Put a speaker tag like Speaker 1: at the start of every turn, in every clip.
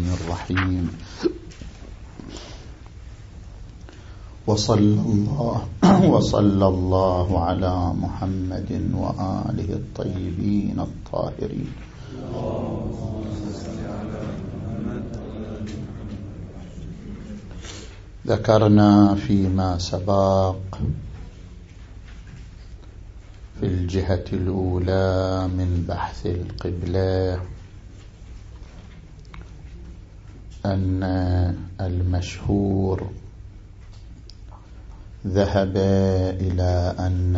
Speaker 1: الرحمن الرحيم. وصلى الله وصلى الله على محمد وآله الطيبين الطاهرين. ذكرنا فيما سبق في الجهة الأولى من بحث القبلة أن المشهور ذهب إلى أن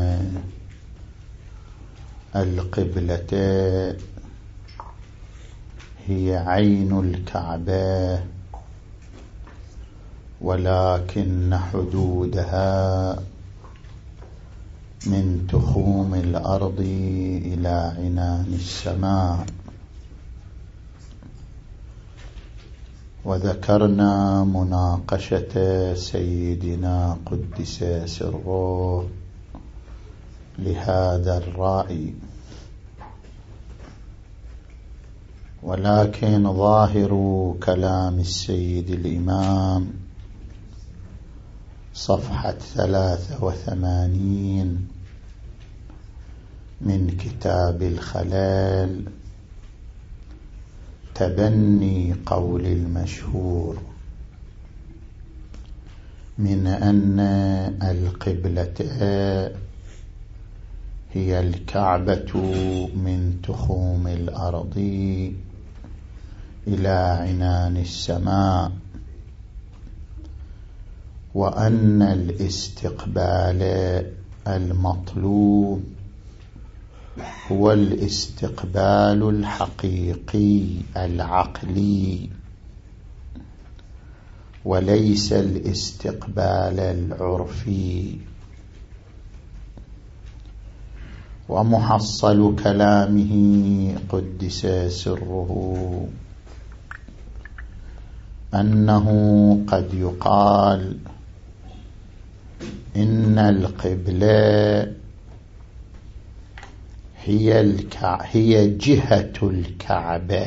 Speaker 1: القبلة هي عين الكعبة ولكن حدودها من تخوم الأرض إلى عنان السماء. وذكرنا مناقشة سيدنا قدس سره لهذا الرأي. ولكن ظاهر كلام السيد الإمام صفحة ثلاثة وثمانين من كتاب الخلال. تبني قول المشهور من أن القبلة هي الكعبة من تخوم الأرض إلى عنان السماء وأن الاستقبال المطلوب هو الاستقبال الحقيقي العقلي. وليس الاستقبال العرفي. ومحصل كلامه قدس سره. أنه قد يقال إن القبلة هي, الكع... هي جهة الكعبة.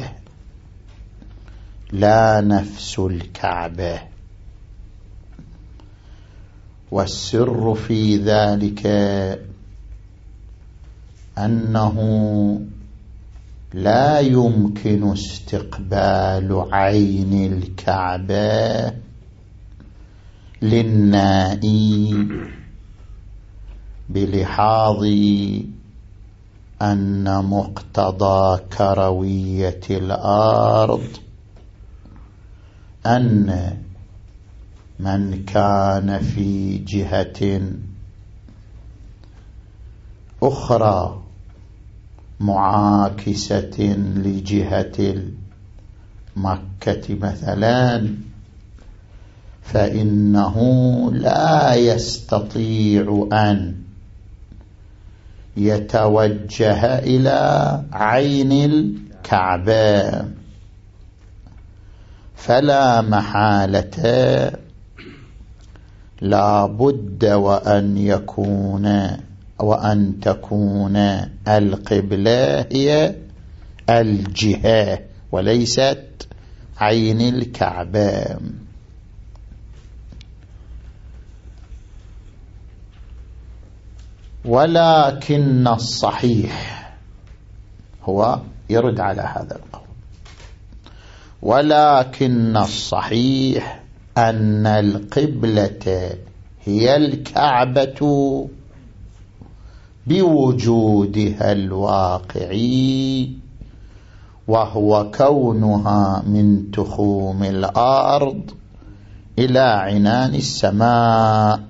Speaker 1: لا نفس الكعبة. والسر في ذلك أنه لا يمكن استقبال عين الكعبة للنائي بلحاظ أن مقتضى كروية الأرض أن من كان في جهة أخرى معاكسة لجهة مكة مثلا فإنه لا يستطيع أن يتوجه إلى عين الكعبة. فلا محالة لا بد وأن يكون وأن تكون القبلة هي الجهة وليست عين الكعبة. ولكن الصحيح هو يرد على هذا القول. ولكن الصحيح أن القبلة هي الكعبة بوجودها الواقعي وهو كونها من تخوم الأرض إلى عنان السماء.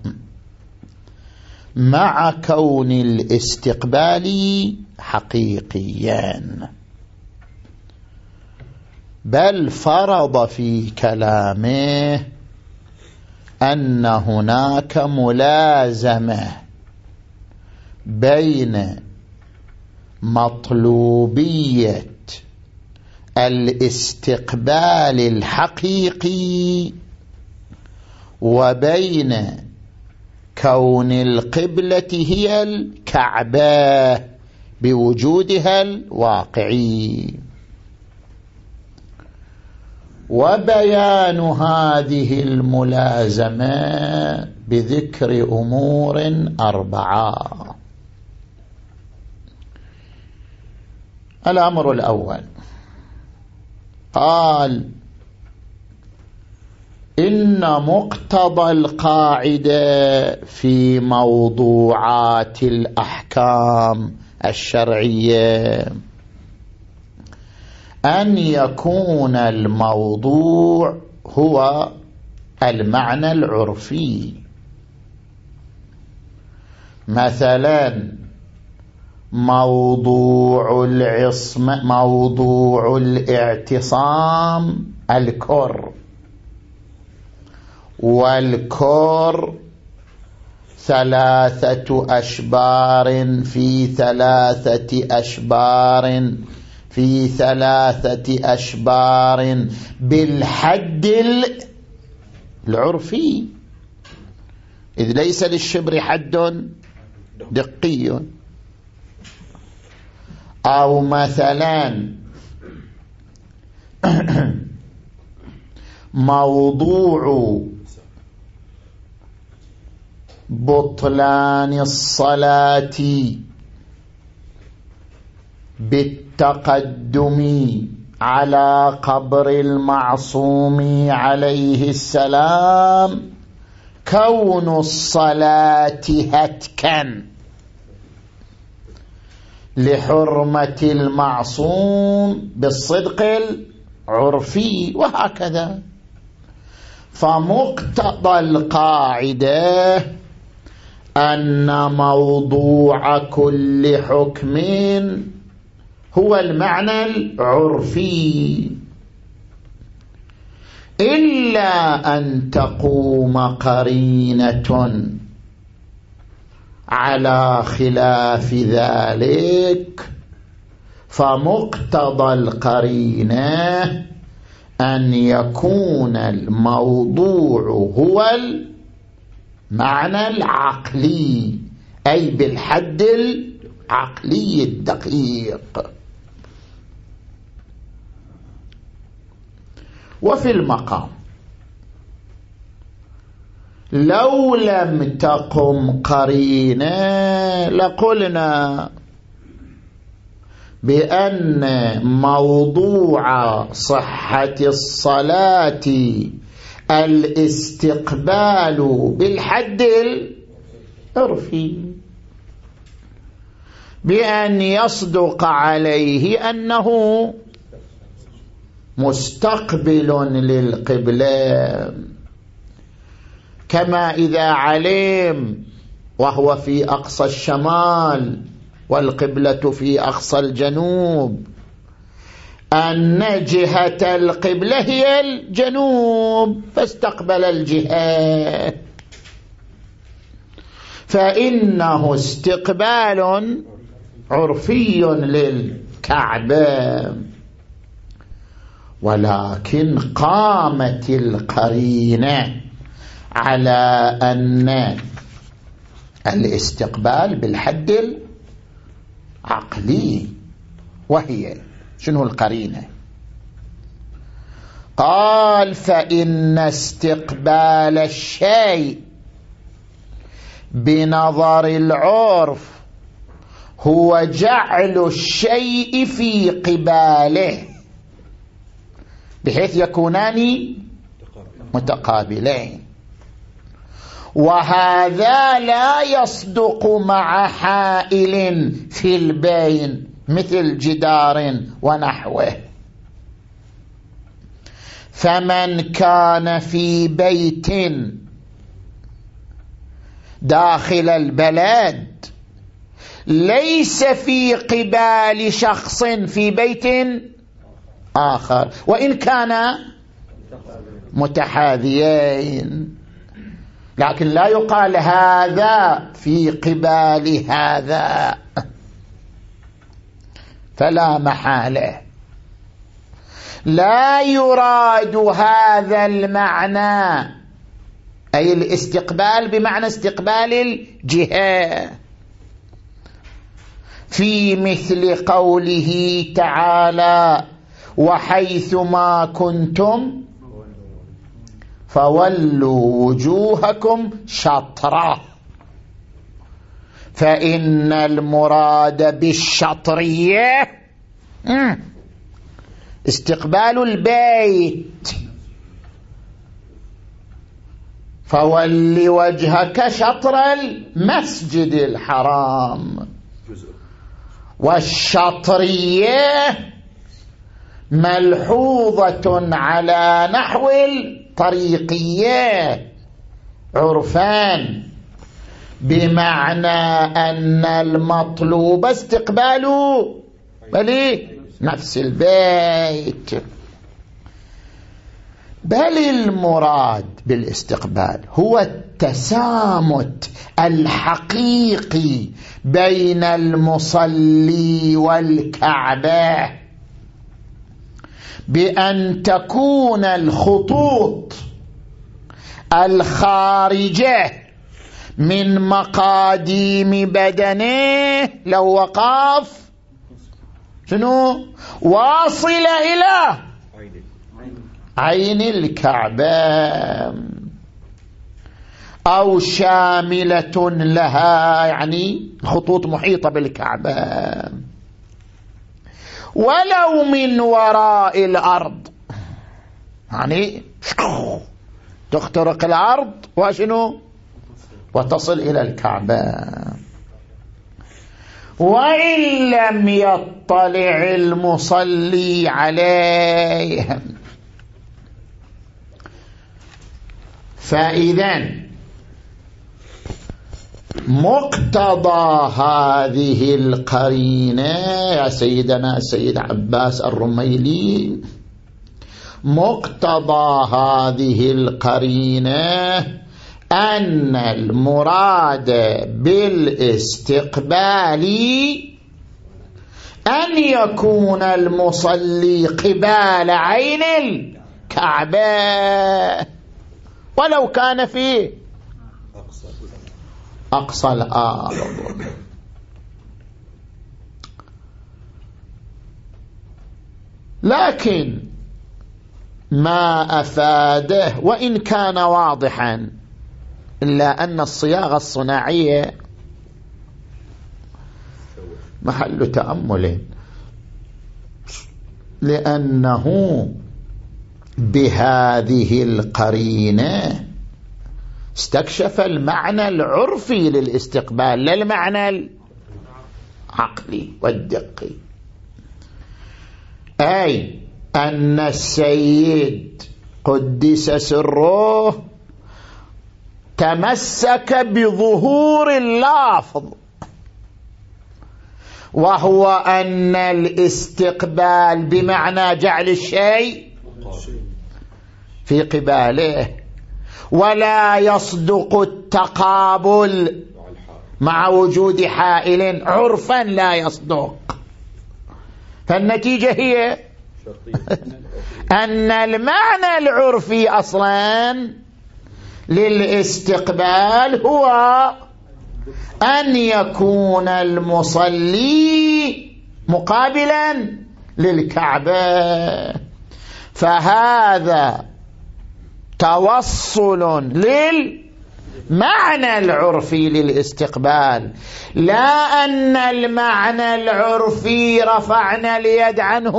Speaker 1: مع كون الاستقبال حقيقيا. بل فرض في كلامه أن هناك ملازمة بين مطلوبية الاستقبال الحقيقي وبين كون القبلة هي الكعبة بوجودها الواقعي. وبيان هذه الملازمة بذكر أمور أربعة. الأمر الأول قال إن مقتضى القاعدة في موضوعات الأحكام الشرعية. أن يكون الموضوع هو المعنى العرفي. مثلا موضوع العصم موضوع الاعتصام الكر. والكر ثلاثة أشبار في ثلاثة أشبار في ثلاثة أشبار بالحد العرفي. إذ ليس للشبر حد دقي. أو مثلا موضوع بطلان الصلاة بالتقدم على قبر المعصوم عليه السلام. كون الصلاة هتكا لحرمة المعصوم بالصدق العرفي وهكذا. فمقتضى القاعدة أن موضوع كل حكم هو المعنى العرفي. إلا أن تقوم قرينة على خلاف ذلك فمقتضى القرينة أن يكون الموضوع هو المعنى العقلي أي بالحد العقلي الدقيق. وفي المقام لو لم تقم قرينة لقلنا بأن موضوع صحة الصلاة الاستقبال بالحد العرفي. بأن يصدق عليه أنه مستقبل للقبلة. كما إذا علم وهو في أقصى الشمال والقبلة في أقصى الجنوب. أن جهة القبلة هي الجنوب فاستقبل الجهة فإنه استقبال عرفي للكعبة. ولكن قامت القرينة على أن الاستقبال بالحد العقلي وهي شنو القرينة؟ قال فإن استقبال الشيء بنظر العرف هو جعل الشيء في قباله بحيث يكونان متقابلين. وهذا لا يصدق مع حائل في البين. مثل جدار ونحوه. فمن كان في بيت داخل البلد ليس في قبال شخص في بيت آخر. وإن كان متحاذيين. لكن لا يقال هذا في قبال هذا. فلا محالة. لا يراد هذا المعنى أي الاستقبال بمعنى استقبال الجهة. في مثل قوله تعالى وحيثما كنتم فولوا وجوهكم شطرة. فإن المراد بالشطرية استقبال البيت. فول وجهك شطر المسجد الحرام. والشطرية ملحوظة على نحو الطريقية عرفان. بمعنى أن المطلوب استقبال بل نفس البيت. بل المراد بالاستقبال هو التسامت الحقيقي بين المصلي والكعبة. بأن تكون الخطوط الخارجة من مقاديم بدنه لو وقف شنو؟ واصله إلى عين الكعبة. أو شاملة لها يعني خطوط محيطة بالكعبة. ولو من وراء الأرض. يعني تخترق الأرض وشنو؟ وتصل إلى الكعبة. وإن لم يطلع المصلي عليه. فإذا مقتضى هذه القرينة يا سيدنا السيد عباس الرميلي مقتضى هذه القرينة أن المراد بالاستقبال أن يكون المصلي قبال عين الكعبة. ولو كان في أقصى الأرض. لكن ما أفاده وإن كان واضحا إلا أن الصياغة الصناعية محل تأمل. لأنه بهذه القرينة استكشف المعنى العرفي للاستقبال لا المعنى العقلي والدقي. أي أن السيد قدس سره تمسك بظهور اللافظ وهو أن الاستقبال بمعنى جعل الشيء في قباله. ولا يصدق التقابل مع وجود حائل عرفا لا يصدق. فالنتيجة هي أن المعنى العرفي أصلا للاستقبال هو أن يكون المصلي مقابلا للكعبة. فهذا توصل للمعنى العرفي للاستقبال. لا أن المعنى العرفي رفعنا اليد عنه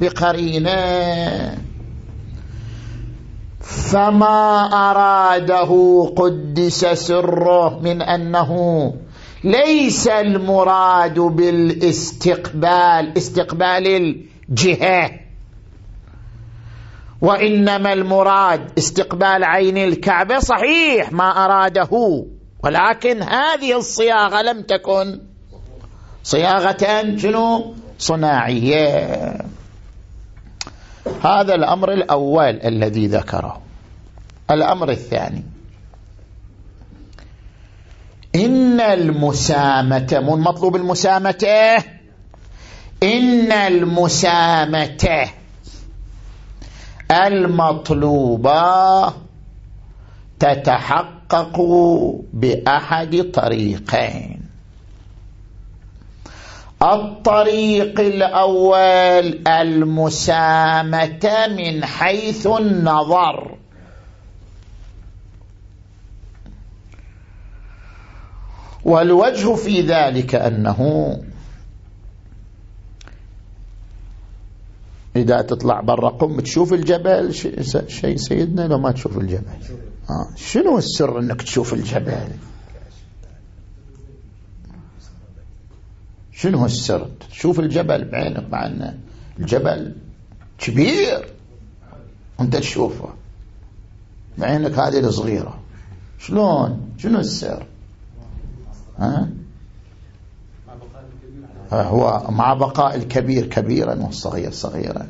Speaker 1: بقرينة. فما أراده قدس سره من أنه ليس المراد بالاستقبال استقبال الجهة. وإنما المراد استقبال عين الكعبة صحيح ما أراده. ولكن هذه الصياغة لم تكن صياغة شنو؟ صناعية. هذا الأمر الأول الذي ذكره. الأمر الثاني. إن المسامة من مطلوب المسامة؟ إن المسامة المطلوبة تتحقق بأحد طريقين. الطريق الأول المسامة من حيث النظر. والوجه في ذلك أنه إذا تطلع برا قم تشوف الجبل شيء سيدنا لو ما تشوف الجبل. آه شنو السر أنك تشوف الجبل؟ شنو السر؟ تشوف الجبل بعينك مع أن الجبل كبير. وأنت تشوفه. بعينك هذه الصغيرة. شلون؟ شنو السر؟ ها؟ هو مع بقاء الكبير كبيرا والصغير صغيرا.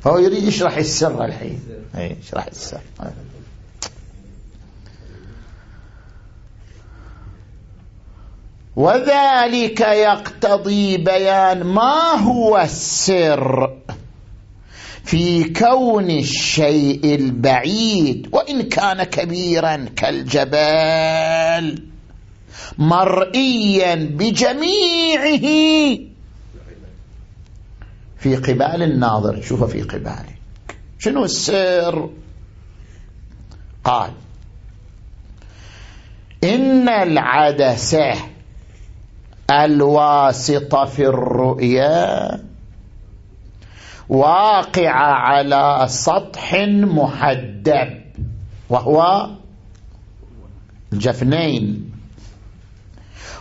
Speaker 1: فهو يريد يشرح السر الحين. يشرح السر. وذلك يقتضي بيان ما هو السر في كون الشيء البعيد وإن كان كبيرا كالجبال مرئيا بجميعه. في قبال الناظر شوف في قبالك. شنو السر؟ قال إن العدسة الواسطة في الرؤيا واقعة على سطح محدب وهو الجفنين.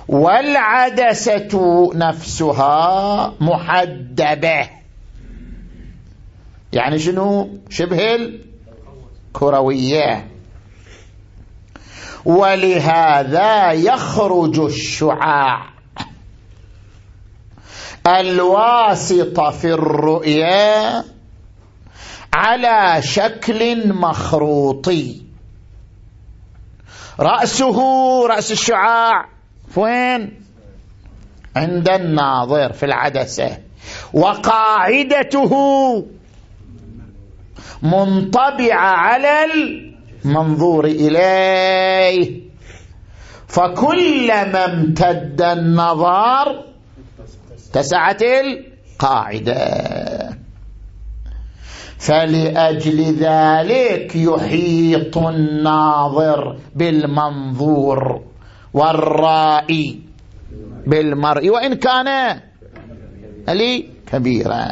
Speaker 1: والعدسة نفسها محدبة. يعني شنو؟ شبه الكروية. ولهذا يخرج الشعاع. الواسطة في الرؤيا على شكل مخروطي رأسه رأس الشعاع. وين عند الناظر في العدسة. وقاعدته منطبعة على المنظور إليه. فكلما امتد النظر اتسعت القاعدة. فلأجل ذلك يحيط الناظر بالمنظور والرائي بالمرء وإن كان لي كبيرا.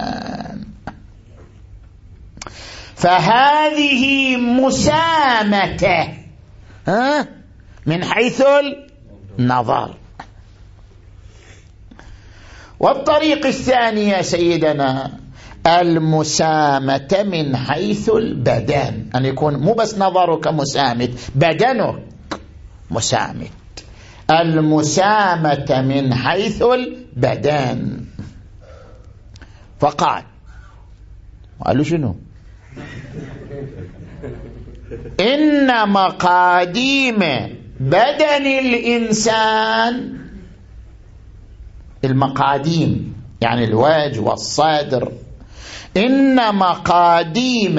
Speaker 1: فهذه مسامته من حيث النظر. والطريق الثاني يا سيدنا المسامة من حيث البدن. أن يكون مو بس نظرك مسامت بدنك مسامت. المسامة من حيث البدن. فقال قالوا شنو؟ إن مقاديم بدن الإنسان المقاديم يعني الوجه والصدر. إن مقاديم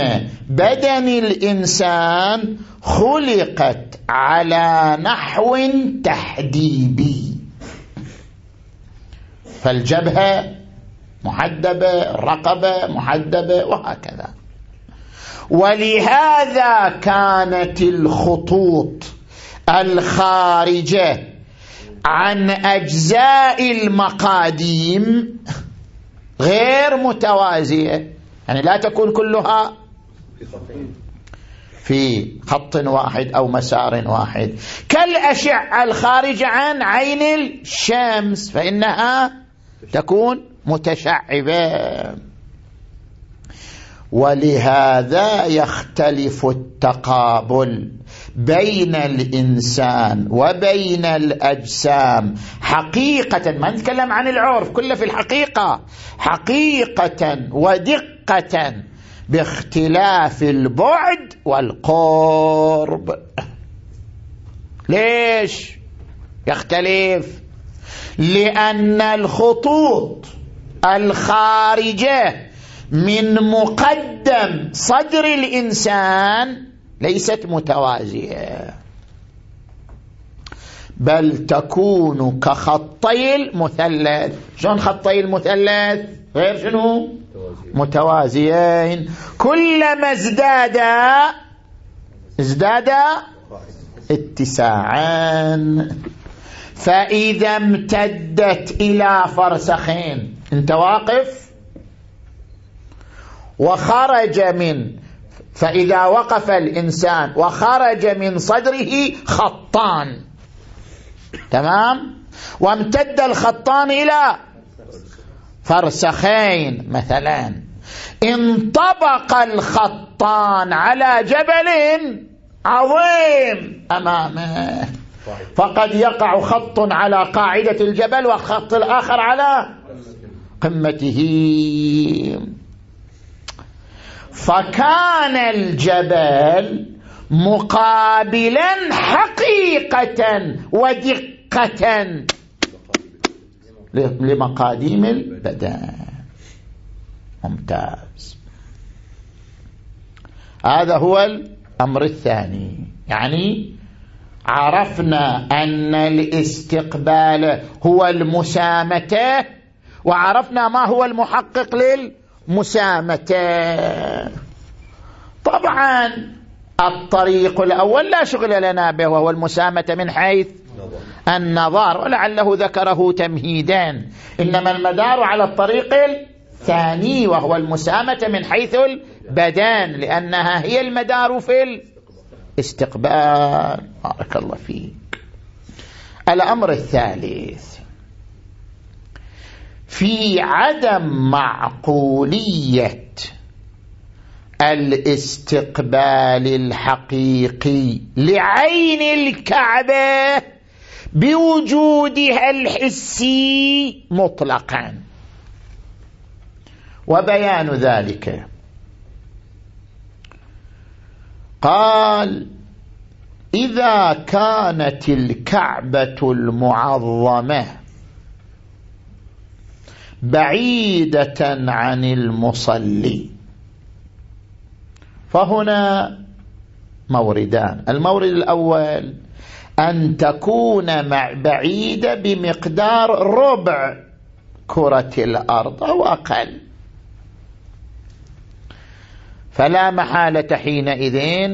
Speaker 1: بدن الإنسان خلقت على نحو تحديبي. فالجبهة محدبة الرقبة محدبة وهكذا. ولهذا كانت الخطوط الخارجة عن أجزاء المقاديم غير متوازية. يعني لا تكون كلها في خط واحد أو مسار واحد. كالأشعة الخارجة عن عين الشمس فإنها تكون متشعبة. ولهذا يختلف التقابل. بين الإنسان وبين الأجسام. حقيقة ما نتكلم عن العرف كله في الحقيقة. حقيقة ودقة باختلاف البعد والقرب. ليش؟ يختلف. لأن الخطوط الخارجة من مقدم صدر الإنسان ليست متوازية. بل تكون كخطي المثلث. شلون خطي المثلث؟ غير شنو؟ متوازيين. كلما ازداد ازداد اتساعا. فإذا امتدت إلى فرسخين. انت واقف؟ وخرج من فإذا وقف الإنسان وخرج من صدره خطان. تمام؟ وامتد الخطان إلى فرسخين مثلا. انطبق الخطان على جبل عظيم أمامه. فقد يقع خط على قاعدة الجبل والخط الآخر على قمته. فكان الجبل مقابلا حقيقة ودقة لمقاديم البدن. ممتاز. هذا هو الأمر الثاني. يعني عرفنا أن الاستقبال هو المسامة وعرفنا ما هو المحقق للمسامة طبعا الطريق الأول لا شغل لنا به وهو المسامة من حيث النظار ولعله ذكره تمهيدا إنما المدار على الطريق الثاني وهو المسامة من حيث البدن لأنها هي المدار في الاستقبال. بارك الله فيك. الأمر الثالث. في عدم معقولية الاستقبال الحقيقي لعين الكعبة بوجودها الحسي مطلقا. وبيان ذلك قال إذا كانت الكعبة المعظمة بعيدة عن المصلي. فهنا موردان. المورد الأول أن تكون بعيدة بمقدار ربع كرة الأرض أو أقل. فلا محالة حينئذ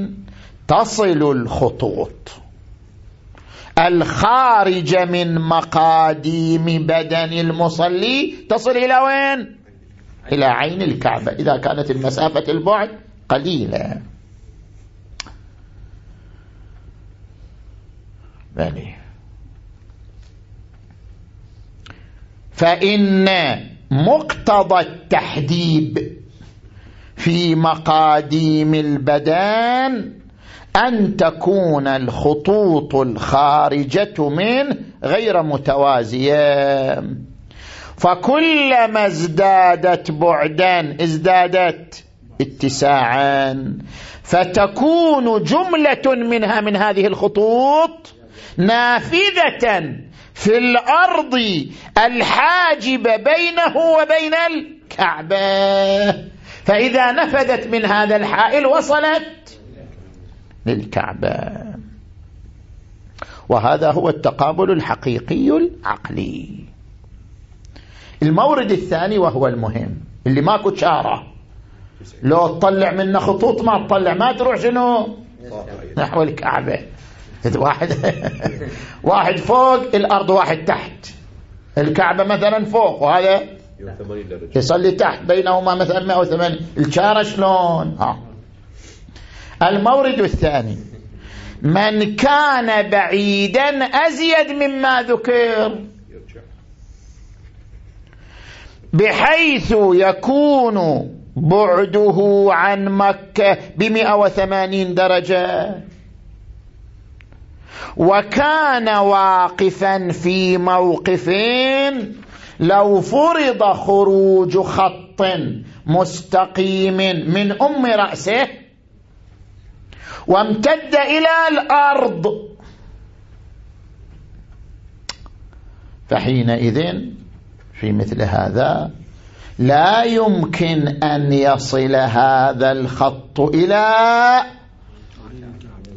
Speaker 1: تصل الخطوط. الخارجة من مقاديم بدن المصلي. تصل إلى وين؟ إلى عين الكعبة. إذا كانت المسافة البعد قليلة. بني فإن مقتضى التحديد في مقاديم البدن أن تكون الخطوط الخارجة منه غير متوازية. فكلما ازدادت بعدا ازدادت اتساعا. فتكون جملة منها من هذه الخطوط نافذة في الأرض الحاجبة بينه وبين الكعبة. فإذا نفذت من هذا الحائل وصلت للكعبة. وهذا هو التقابل الحقيقي العقلي. المورد الثاني وهو المهم. اللي ماكو شاره لو تطلع منه خطوط ما تطلع ما تروح شنو؟ نحو الكعبة. واحد واحد فوق الأرض واحد تحت. الكعبة مثلا فوق وهذا يصلي تحت بينهما مثلا 180 الشارة شلون؟ ها. المورد الثاني. من كان بعيدا أزيد مما ذكر. بحيث يكون بعده عن مكة بمئة وثمانين درجة. وكان واقفا في موقف لو فرض خروج خط مستقيم من أم رأسه وامتد إلى الأرض. فحينئذ في مثل هذا لا يمكن أن يصل هذا الخط إلى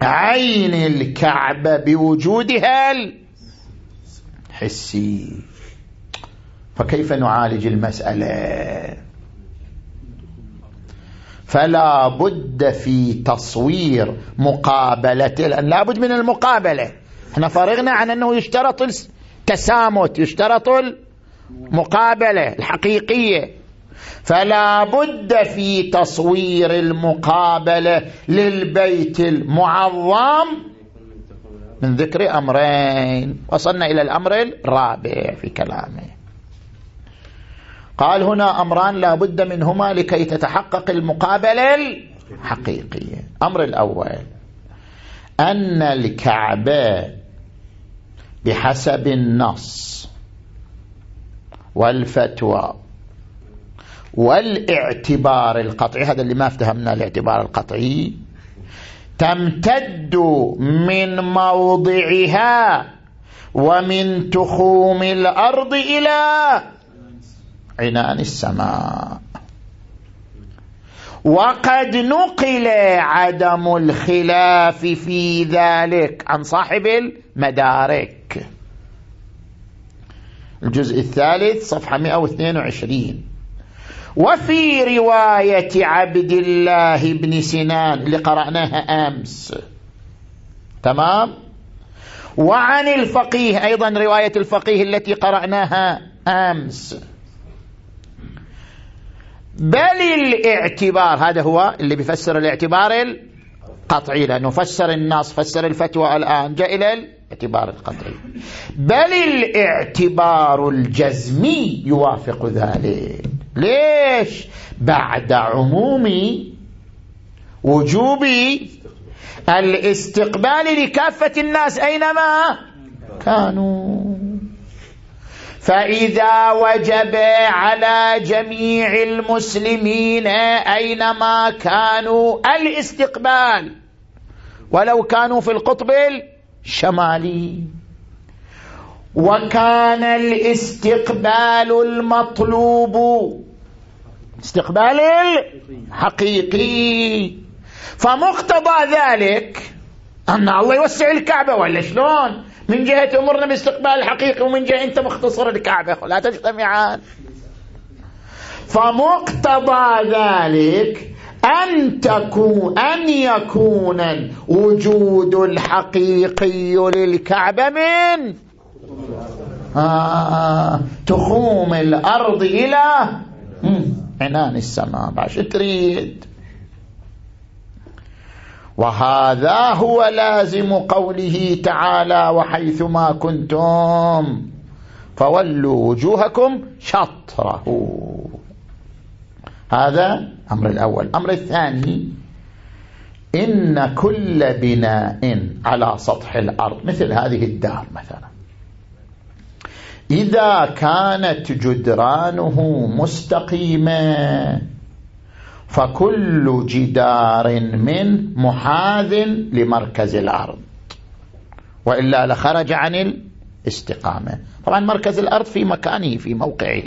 Speaker 1: عين الكعبة بوجودها حسي فكيف نعالج المسألة؟ فلا بد في تصوير مقابلة لأن لا بد من المقابلة. إحنا فرغنا عن أنه يشترط التسامت يشترط المقابلة الحقيقية. فلا بد في تصوير المقابلة للبيت المعظم من ذكر أمرين. وصلنا إلى الأمر الرابع في كلامه. قال هنا أمران لا بد منهما لكي تتحقق المقابلة الحقيقية أمر الأول أن الكعبة بحسب النص والفتوى والاعتبار القطعي هذا اللي ما افتهمنا الاعتبار القطعي تمتد من موضعها ومن تخوم الأرض إلى عنان السماء. وقد نقل عدم الخلاف في ذلك. عن صاحب المدارك. الجزء الثالث صفحة 122 وفي رواية عبد الله بن سنان. اللي قرأناها أمس. تمام؟ وعن الفقيه أيضا رواية الفقيه التي قرأناها أمس. بل الاعتبار هذا هو اللي بيفسر الاعتبار القطعي لأنه فسر النص فسر الفتوى الآن جاء إلى الاعتبار القطعي. بل الاعتبار الجزمي يوافق ذلك. ليش؟ بعد عموم وجوب الاستقبال لكافة الناس أينما كانوا. فإذا وجب على جميع المسلمين أينما كانوا الاستقبال ولو كانوا في القطب الشمالي. وكان الاستقبال المطلوب استقبال حقيقي فمقتضى ذلك أن الله يوسع الكعبة ولا شلون؟ من جهة أمرنا باستقبال الحقيقي ومن جهة أنت مختصر الكعبة. لا تجتمعان فمقتضى ذلك أن تكون أن يكون الوجود الحقيقي للكعبة من آه تخوم الأرض إلى عنان السماء باش تريد وهذا هو لازم قوله تعالى وحيثما كنتم فولوا وجوهكم شطره. هذا أمر الأول. أمر الثاني إن كل بناء على سطح الأرض مثل هذه الدار مثلا إذا كانت جدرانه مستقيمة فكل جدار من محاذ لمركز الأرض. وإلا لخرج عن الاستقامة. طبعا مركز الأرض في مكانه في موقعه.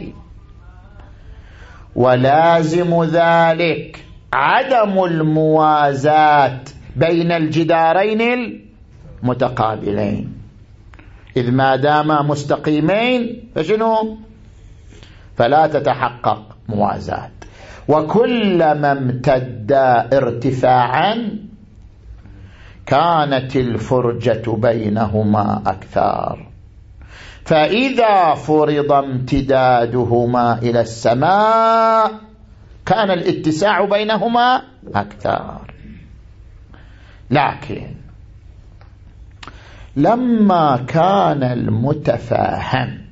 Speaker 1: ولازم ذلك عدم الموازاة بين الجدارين المتقابلين. إذ ما داما مستقيمين فشنو؟ فلا تتحقق. موازاة. وكلما امتد ارتفاعا كانت الفرجة بينهما أكثر. فإذا فرض امتدادهما إلى السماء كان الاتساع بينهما أكثر. لكن لما كان المتفاهم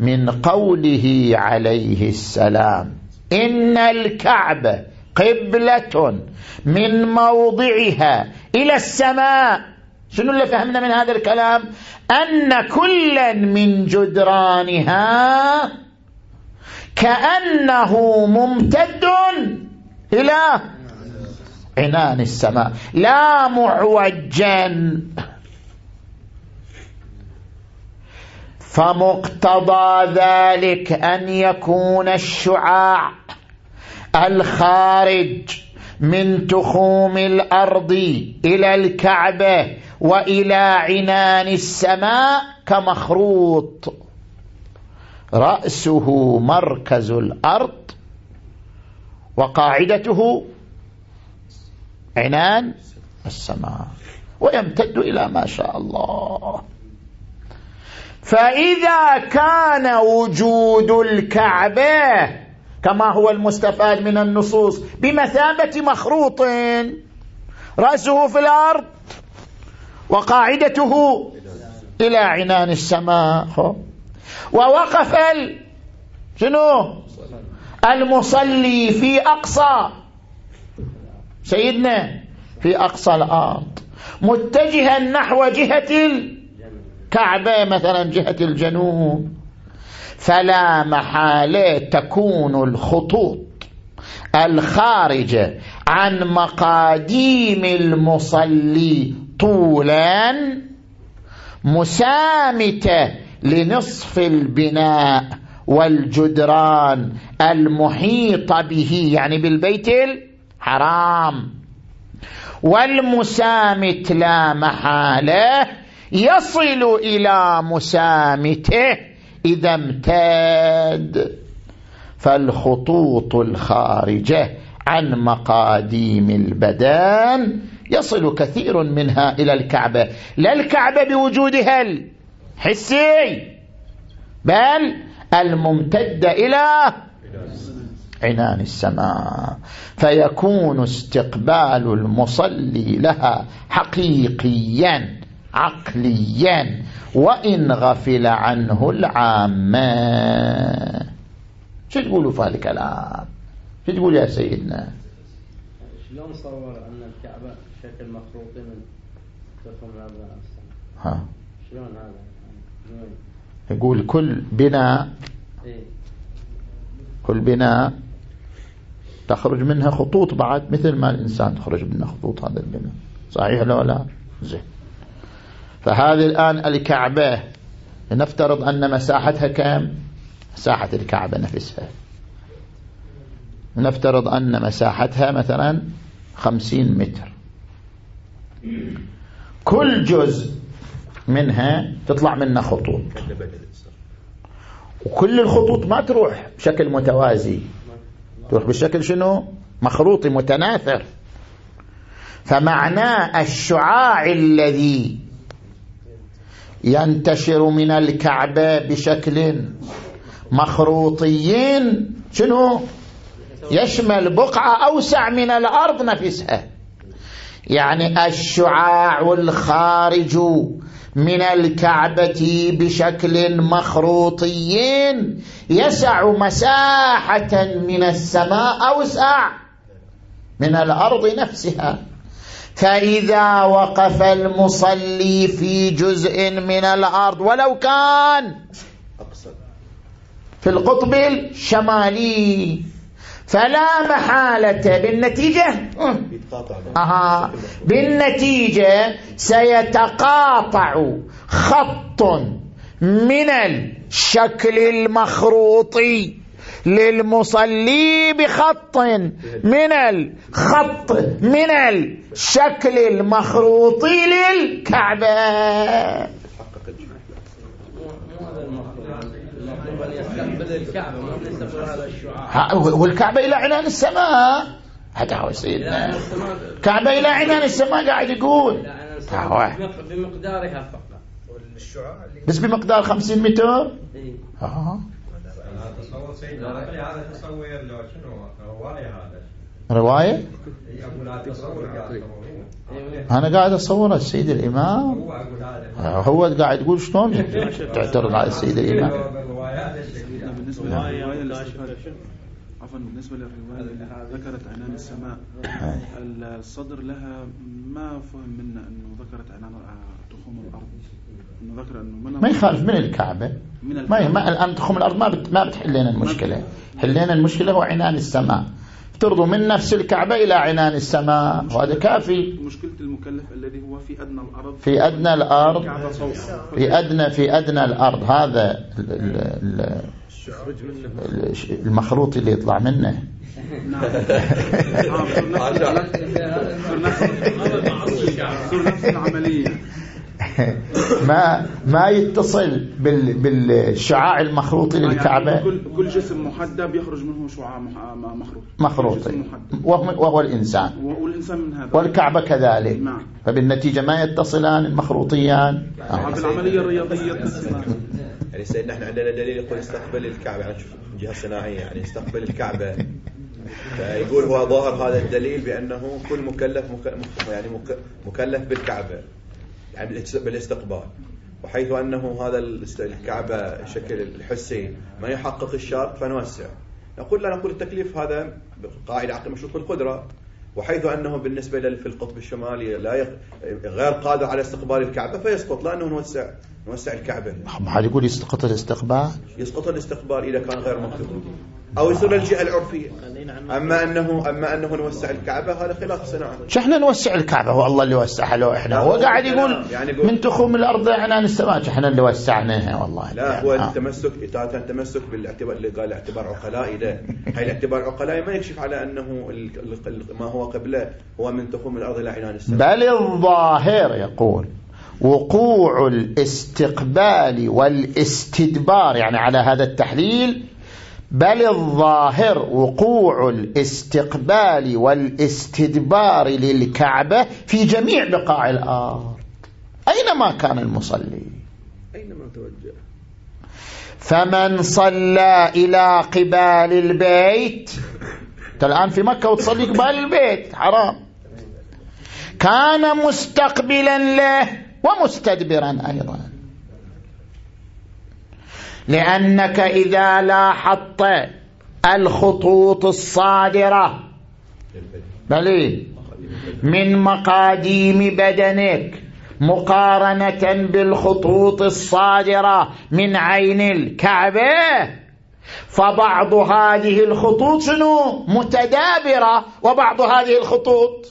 Speaker 1: من قوله عليه السلام. إن الكعبة قبلة من موضعها إلى السماء. شنو اللي فهمنا من هذا الكلام؟ أن كلا من جدرانها كأنه ممتد إلى عنان السماء. لا معوجا. فمقتضى ذلك أن يكون الشعاع الخارج من تخوم الأرض إلى الكعبة وإلى عنان السماء كمخروط. رأسه مركز الأرض وقاعدته عنان السماء. ويمتد إلى ما شاء الله. فإذا كان وجود الكعبة كما هو المستفاد من النصوص بمثابة مخروط رأسه في الأرض وقاعدته إلى عنان السماء. ووقف شنو؟ المصلي في أقصى. سيدنا في أقصى الأرض. متجها نحو جهة الكعبة مثلا جهة الجنوب فلا محالة تكون الخطوط الخارجة عن مقاديم المصلي طولا مسامتة لنصف البناء والجدران المحيط به يعني بالبيت الحرام. والمسامت لا محالة يصل إلى مسامته إذا امتاد فالخطوط الخارجة عن مقاديم البدان يصل كثير منها إلى الكعبة. لا الكعبة بوجودها الحسي بل الممتده إلى عنان السماء. فيكون استقبال المصلي لها حقيقيا عقليا وإن غفل عنه العامة. شو تقولوا في هذا الكلام شو تقول يا سيدنا؟
Speaker 2: شلون صور أن الكعبة شكل مخروط من تفهم هذا
Speaker 1: ها.
Speaker 2: شلون هذا؟
Speaker 1: يقول كل بناء
Speaker 2: إيه؟
Speaker 1: كل بناء تخرج منها خطوط بعد مثل ما الإنسان تخرج منها خطوط هذا البناء صحيح لو لا؟ زين. فهذه الآن الكعبة. نفترض أن مساحتها كم؟ مساحة الكعبة نفسها. نفترض أن مساحتها مثلا خمسين متر. كل جزء منها تطلع منها خطوط. وكل الخطوط ما تروح بشكل متوازي. تروح بالشكل شنو؟ مخروطي متناثر. فمعناه الشعاع الذي ينتشر من الكعبة بشكل مخروطيين. شنو؟ يشمل بقعة أوسع من الأرض نفسها. يعني الشعاع الخارج من الكعبة بشكل مخروطيين يسع مساحة من السماء أوسع من الأرض نفسها. فإذا وقف المصلي في جزء من الأرض ولو كان في القطب الشمالي فلا محالة بالنتيجة. أها. بالنتيجة سيتقاطع خط من الشكل المخروطي. للمصلي بخط من الخط من الشكل المخروطي للكعبة. والكعبة إلى عنان السماء. هذا هو سيدنا. كعبة إلى عنان السماء قاعد يقول.
Speaker 2: بمقدارها فقط.
Speaker 1: بس بمقدار خمسين متر؟
Speaker 2: إيه.
Speaker 3: هذا شنو رواية؟ هذا
Speaker 1: أنا قاعد أصور السيد الإمام.
Speaker 3: هو
Speaker 1: قاعد يقول شلون تعترض على السيد الإمام؟
Speaker 4: عفوا بالنسبة للرواية اللي ذكرت عنان السماء الصدر لها ما فهم منا أنه ذكرت عنان تخوم الأرض. ذكر
Speaker 1: ما يخالف من الكعبة.
Speaker 4: من
Speaker 1: ما
Speaker 4: الكعبة.
Speaker 1: ما الآن تخوم الأرض ما بت ما بتحل لنا المشكلة. حل لنا المشكلة هو عنان السماء. افترضوا من نفس الكعبة إلى عنان السماء. وهذا كافي.
Speaker 4: مشكلة المكلف الذي هو في أدنى الأرض.
Speaker 1: في أدنى الأرض. في أدنى في أدنى الأرض. هذا ال- ال- ال- المخروط اللي يطلع منه.
Speaker 4: نعم.
Speaker 1: ما ما يتصل بال بالشعاع المخروطي
Speaker 4: يعني
Speaker 1: للكعبة.
Speaker 4: كل كل جسم محدب يخرج منه شعاع مح- مخروط.
Speaker 1: مخروطي. وهو, الإنسان.
Speaker 4: والإنسان من هذا.
Speaker 1: والكعبة كذلك.
Speaker 4: نعم.
Speaker 1: فبالنتيجة ما يتصلان المخروطيان. آه.
Speaker 4: بالعملية الرياضية. تتصل.
Speaker 5: يعني سيدنا إحنا عندنا دليل يقول استقبل الكعبة. يعني شوف جهة صناعية. يعني استقبل الكعبة. فيقول هو ظاهر هذا الدليل بأنه كل مكلف مك... يعني مك... مكلف بالكعبة. يعني بالاست- بالاستقبال. وحيث أنه هذا الاست- الكعبة الشكل الحسي ما يحقق الشرط فنوسع. نقول لا نقول التكليف هذا قاعدة عقل مشروط بالقدرة وحيث أنه بالنسبة لل- في القطب الشمالي لا يق... غير قادر على استقبال الكعبة فيسقط. لأنه نوسع نوسع الكعبة.
Speaker 1: هذا يقول يسقط الاستقبال؟
Speaker 5: يسقط الاستقبال إذا كان غير مقصود أو يصير الجهة العرفية. أما انه أما أنه نوسع الكعبة هذا خلاف الصناعه
Speaker 1: شو إحنا نوسع الكعبة؟ هو الله اللي وسعها لو إحنا. هو قاعد يقول
Speaker 5: يعني يقول-
Speaker 1: من تخوم الأرض إحنا نستمع إحنا اللي وسعناها والله.
Speaker 5: لا هو
Speaker 1: آه.
Speaker 5: التمسك إتاتا التمسك بالاعتبار اللي قال اعتبار عقلائي ده. هاي الاعتبار عقلائي ما يكشف على أنه ال- ال- ال- ما هو قبله. هو من تخوم الأرض إلى عنان السماء.
Speaker 1: بل الظاهر يقول وقوع الاستقبال والاستدبار يعني على هذا التحليل بل الظاهر وقوع الاستقبال والاستدبار للكعبة في جميع بقاع الأرض. أينما كان المصلي؟
Speaker 5: أينما توجه.
Speaker 1: فمن صلى إلى قبال البيت أنت الآن في مكة وتصلي قبال البيت حرام. كان مستقبلا له ومستدبرا أيضا. لأنك إذا لاحظت الخطوط الصادرة. بلي من مقاديم بدنك مقارنة بالخطوط الصادرة من عين الكعبة. فبعض هذه الخطوط شنو؟ متدابرة وبعض هذه الخطوط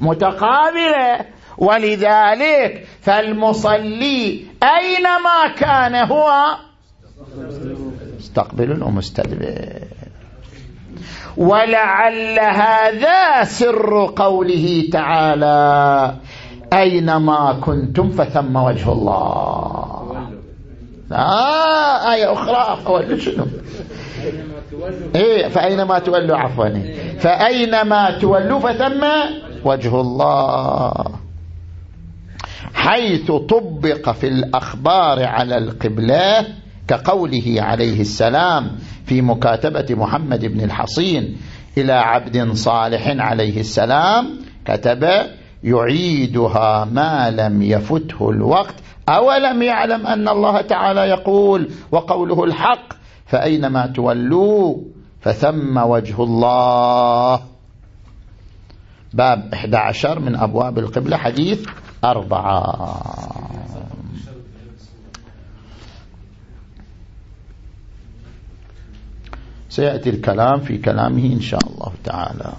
Speaker 1: متقابلة. ولذلك فالمصلي أينما كان هو مستقبل ومستدبر ولعل هذا سر قوله تعالى أينما كنتم؟ فثم وجه الله. آه آية أخرى. أول شنو؟ إيه فأينما تولوا؟ عفوا. فأينما تولوا؟ فثم وجه الله. حيث طبق في الأخبار على القبلة كقوله عليه السلام في مكاتبة محمد بن الحصين إلى عبد صالح عليه السلام كتب يعيدها ما لم يفته الوقت أولم يعلم أن الله تعالى يقول وقوله الحق فأينما تولوا فثم وجه الله. باب 11 من أبواب القبلة حديث أربعة. سيأتي الكلام في كلامه إن شاء الله تعالى.